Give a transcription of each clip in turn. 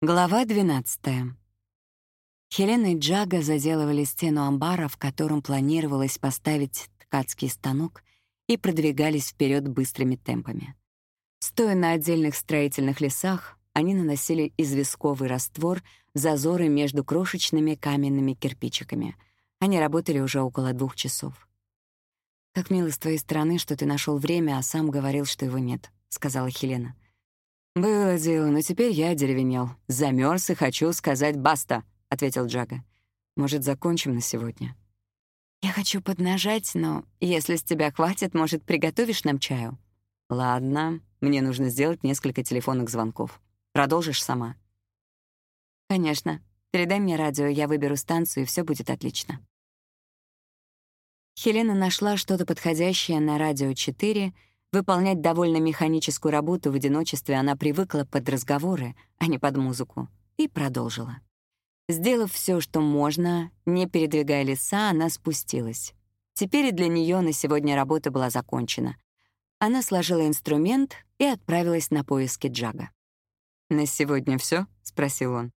Глава 12. Хелена и Джага заделывали стену амбара, в котором планировалось поставить ткацкий станок, и продвигались вперед быстрыми темпами. Стоя на отдельных строительных лесах, они наносили известковый раствор в зазоры между крошечными каменными кирпичиками. Они работали уже около двух часов. «Как мило с твоей стороны, что ты нашел время, а сам говорил, что его нет», — сказала Хелена. — «Было дело, но теперь я деревенел. Замерз и хочу сказать «баста», — ответил Джага. «Может, закончим на сегодня?» «Я хочу поднажать, но если с тебя хватит, может, приготовишь нам чаю?» «Ладно, мне нужно сделать несколько телефонных звонков. Продолжишь сама?» «Конечно. Передай мне радио, я выберу станцию, и все будет отлично». Хелена нашла что-то подходящее на радио 4 — Выполнять довольно механическую работу в одиночестве она привыкла под разговоры, а не под музыку, и продолжила. Сделав все, что можно, не передвигая леса, она спустилась. Теперь и для нее на сегодня работа была закончена. Она сложила инструмент и отправилась на поиски Джага. «На сегодня все? спросил он.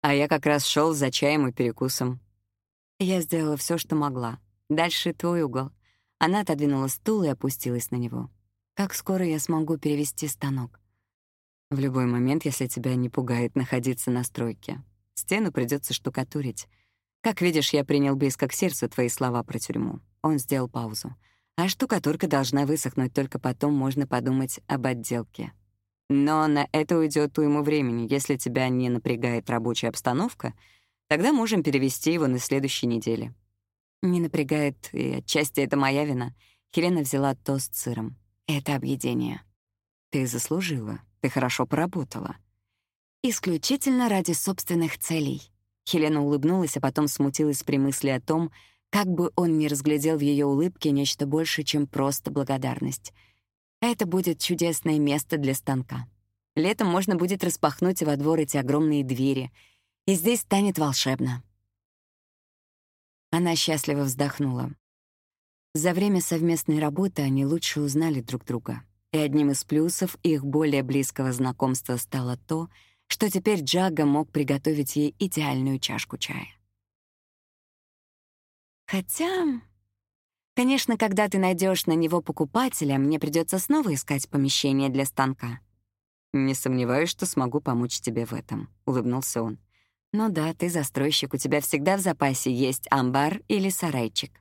А я как раз шел за чаем и перекусом. Я сделала все, что могла. Дальше твой угол. Она отодвинула стул и опустилась на него. «Как скоро я смогу перевести станок?» «В любой момент, если тебя не пугает находиться на стройке. Стену придется штукатурить. Как видишь, я принял близко к сердцу твои слова про тюрьму». Он сделал паузу. «А штукатурка должна высохнуть, только потом можно подумать об отделке. Но на это уйдет уйму времени. Если тебя не напрягает рабочая обстановка, тогда можем перевести его на следующей неделе. Не напрягает, и отчасти это моя вина. Хелена взяла тост с сыром. Это объедение. Ты заслужила. Ты хорошо поработала. Исключительно ради собственных целей. Хелена улыбнулась, а потом смутилась при мысли о том, как бы он не разглядел в ее улыбке нечто больше, чем просто благодарность. Это будет чудесное место для станка. Летом можно будет распахнуть во двор эти огромные двери, и здесь станет волшебно. Она счастливо вздохнула. За время совместной работы они лучше узнали друг друга. И одним из плюсов их более близкого знакомства стало то, что теперь Джага мог приготовить ей идеальную чашку чая. Хотя, конечно, когда ты найдешь на него покупателя, мне придется снова искать помещение для станка. Не сомневаюсь, что смогу помочь тебе в этом, улыбнулся он. «Ну да, ты застройщик, у тебя всегда в запасе есть амбар или сарайчик».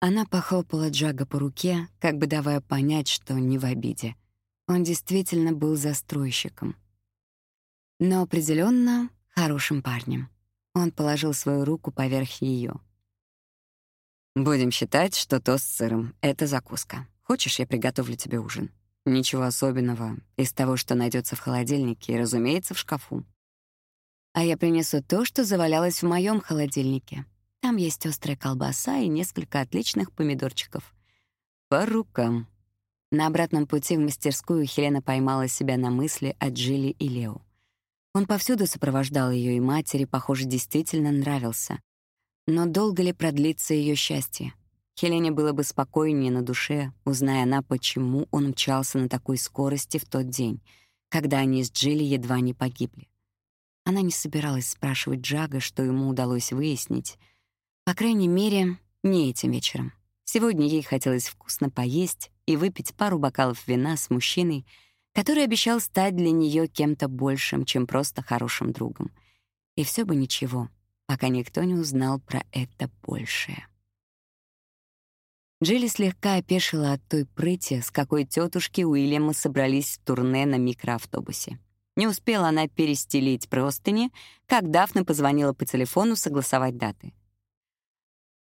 Она похлопала Джага по руке, как бы давая понять, что не в обиде. Он действительно был застройщиком. Но определенно хорошим парнем. Он положил свою руку поверх ее. «Будем считать, что тост с сыром — это закуска. Хочешь, я приготовлю тебе ужин? Ничего особенного из того, что найдется в холодильнике и, разумеется, в шкафу. А я принесу то, что завалялось в моем холодильнике. Там есть острая колбаса и несколько отличных помидорчиков. По рукам. На обратном пути в мастерскую Хелена поймала себя на мысли о Джилли и Лео. Он повсюду сопровождал ее и матери, похоже, действительно нравился. Но долго ли продлится ее счастье? Хелене было бы спокойнее на душе, узная она, почему он мчался на такой скорости в тот день, когда они с Джилли едва не погибли. Она не собиралась спрашивать Джага, что ему удалось выяснить. По крайней мере, не этим вечером. Сегодня ей хотелось вкусно поесть и выпить пару бокалов вина с мужчиной, который обещал стать для нее кем-то большим, чем просто хорошим другом. И все бы ничего, пока никто не узнал про это большее. Джилли слегка опешила от той прыти, с какой тетушки Уильяма собрались в турне на микроавтобусе. Не успела она перестелить простыни, как Дафна позвонила по телефону согласовать даты.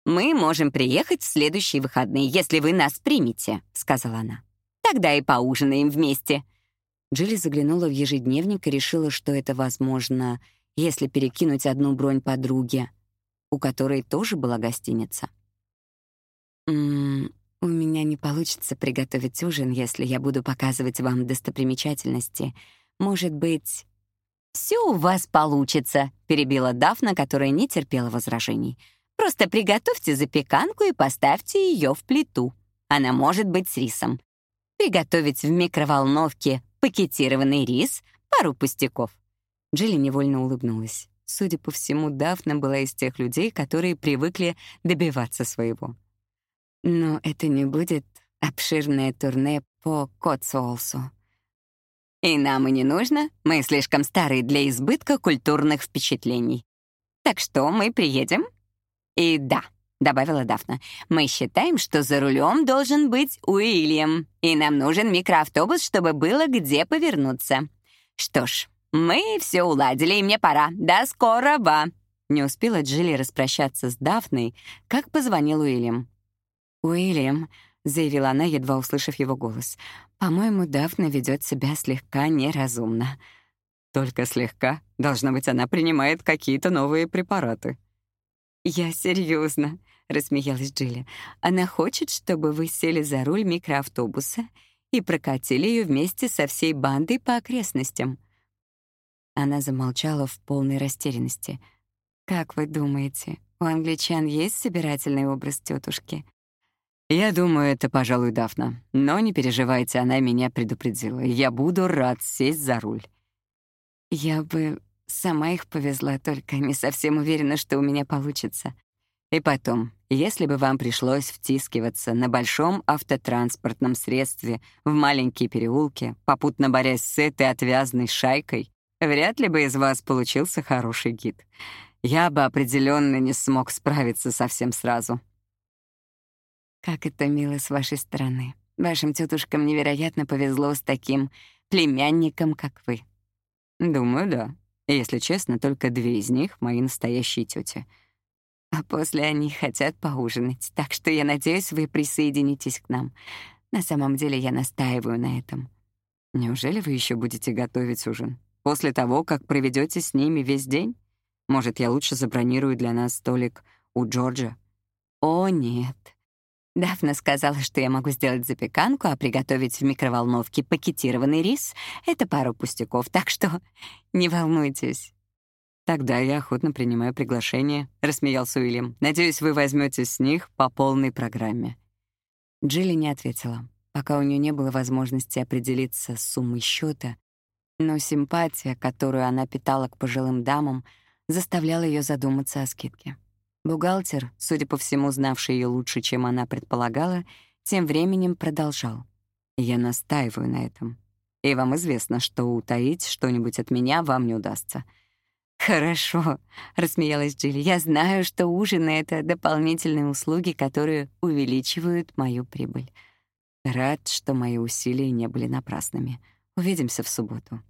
«Мы можем приехать в следующие выходные, если вы нас примете», — сказала она. «Тогда и поужинаем вместе». Джилли заглянула в ежедневник и решила, что это возможно, если перекинуть одну бронь подруге, у которой тоже была гостиница. «М «У меня не получится приготовить ужин, если я буду показывать вам достопримечательности», может быть, все у вас получится», — перебила Дафна, которая не терпела возражений. «Просто приготовьте запеканку и поставьте ее в плиту. Она может быть с рисом. Приготовить в микроволновке пакетированный рис — пару пустяков. Джилли невольно улыбнулась. Судя по всему, Дафна была из тех людей, которые привыкли добиваться своего. Но это не будет обширное турне по Котсуолсу. И нам и не нужно, мы слишком старые для избытка культурных впечатлений. Так что мы приедем? И да, добавила Дафна, мы считаем, что за рулем должен быть Уильям, и нам нужен микроавтобус, чтобы было где повернуться. Что ж, мы все уладили, и мне пора. До скорого. Не успела Джилли распрощаться с Дафной, как позвонил Уильям. «Уильям», — заявила она, едва услышав его голос, «по-моему, Дафна ведет себя слегка неразумно». «Только слегка? Должно быть, она принимает какие-то новые препараты». «Я серьезно, рассмеялась Джилли. «Она хочет, чтобы вы сели за руль микроавтобуса и прокатили ее вместе со всей бандой по окрестностям». Она замолчала в полной растерянности. «Как вы думаете, у англичан есть собирательный образ тетушки? «Я думаю, это, пожалуй, Дафна. Но не переживайте, она меня предупредила. Я буду рад сесть за руль». «Я бы сама их повезла, только не совсем уверена, что у меня получится». И потом, если бы вам пришлось втискиваться на большом автотранспортном средстве в маленькие переулки, попутно борясь с этой отвязной шайкой, вряд ли бы из вас получился хороший гид. Я бы определенно не смог справиться совсем сразу. Как это мило с вашей стороны. Вашим тетушкам невероятно повезло с таким племянником, как вы. Думаю, да. Если честно, только две из них — мои настоящие тети. А после они хотят поужинать, так что я надеюсь, вы присоединитесь к нам. На самом деле я настаиваю на этом. Неужели вы еще будете готовить ужин? После того, как проведете с ними весь день? Может, я лучше забронирую для нас столик у Джорджа? О, нет. Дафна сказала, что я могу сделать запеканку, а приготовить в микроволновке пакетированный рис — это пару пустяков, так что не волнуйтесь. «Тогда я охотно принимаю приглашение», — рассмеялся Уильям. «Надеюсь, вы возьмете с них по полной программе». Джилли не ответила, пока у нее не было возможности определиться с суммой счета, но симпатия, которую она питала к пожилым дамам, заставляла ее задуматься о скидке. Бухгалтер, судя по всему, знавший ее лучше, чем она предполагала, тем временем продолжал. «Я настаиваю на этом. И вам известно, что утаить что-нибудь от меня вам не удастся». «Хорошо», — рассмеялась Джилли. «Я знаю, что ужины — это дополнительные услуги, которые увеличивают мою прибыль. Рад, что мои усилия не были напрасными. Увидимся в субботу».